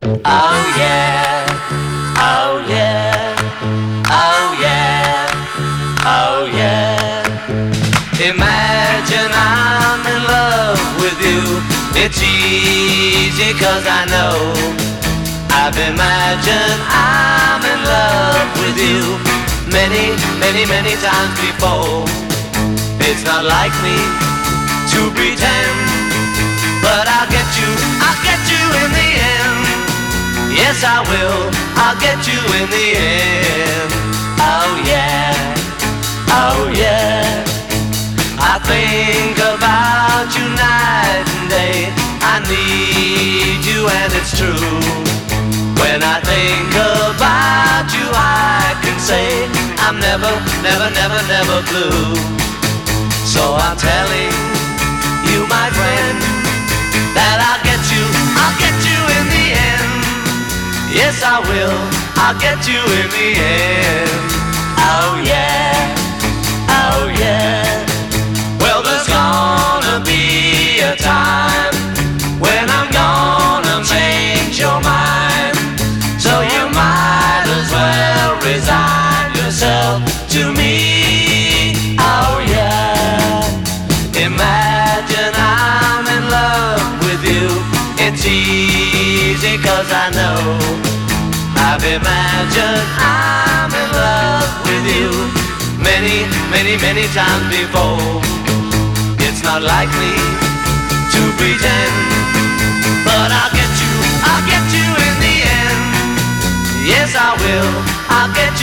Oh yeah, oh yeah, oh yeah, oh yeah. Imagine I'm in love with you. It's easy cause I know. I've imagined I'm in love with you many, many, many times before. It's not like me to pretend, but I'll Yes, I will. I'll get you in the end. Oh yeah. Oh yeah. I think about you night and day. I need you and it's true. When I think about you, I can say I'm never, never, never, never blue. So I'm telling I will. I'll get you in the end. Oh yeah. Oh yeah. Well, there's gonna be a time when I'm gonna change your mind. So you might as well resign yourself to me. Oh yeah. Imagine I'm in love with you. It's easy cause I know. I've imagined I'm in love with you many, many, many times before. It's not like me to pretend, but I'll get you, I'll get you in the end. Yes, I will, I'll get